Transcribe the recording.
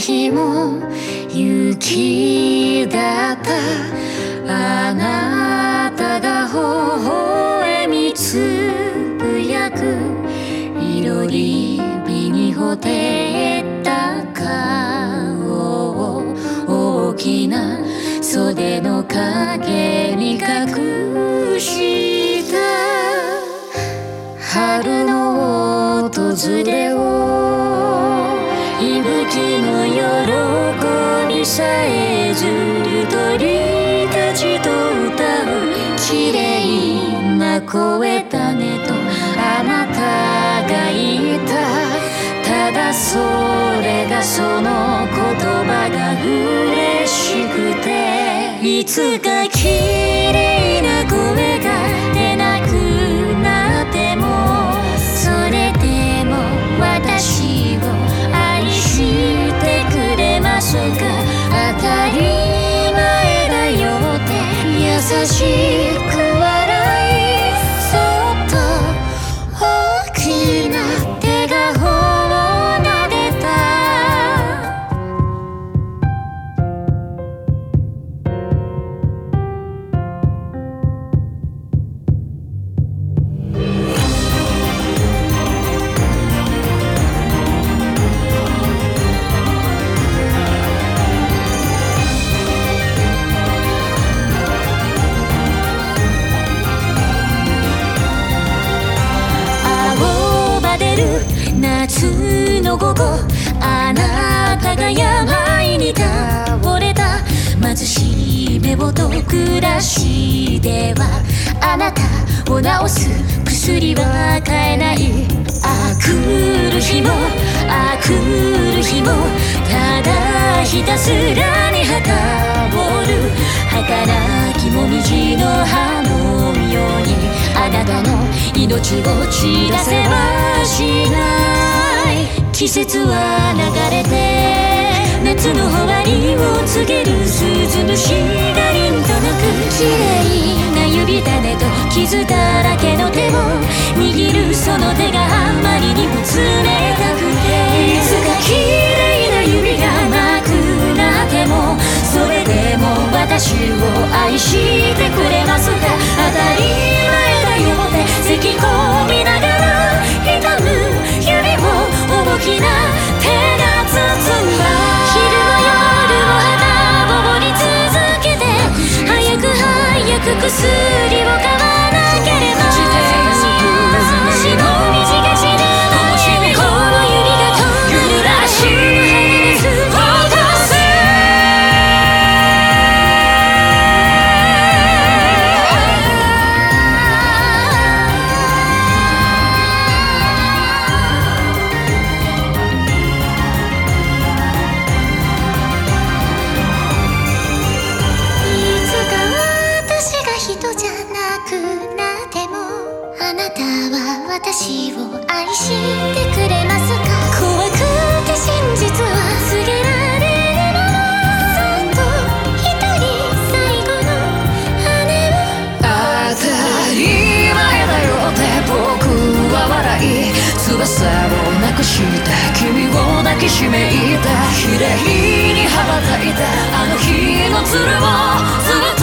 日も雪だった。あなたが微笑みつぶやくいろり火にほてった顔を大きな袖の影に隠した。春の訪れをさえずる鳥たちと歌う綺麗な声だねとあなたが言った。ただそれがその言葉が嬉しくて。いつか君心午後あなたが病に倒れた。貧しい目をと暮らしでは。あなたを治す薬は買えない。あくる日もあくる日も。ただひたすらに旗をる。儚きもみじの葉のように。あなたの命を散らせは季節は流れて夏の終わりを告げる鈴虫が凛と鳴くあなたは私を愛してくれますか？怖くて真実は告げられるままそっと一人最後の羽を当たり前だよって僕は笑い。翼をなくした君を抱きしめた綺麗に羽ばたいた。あの日の鶴を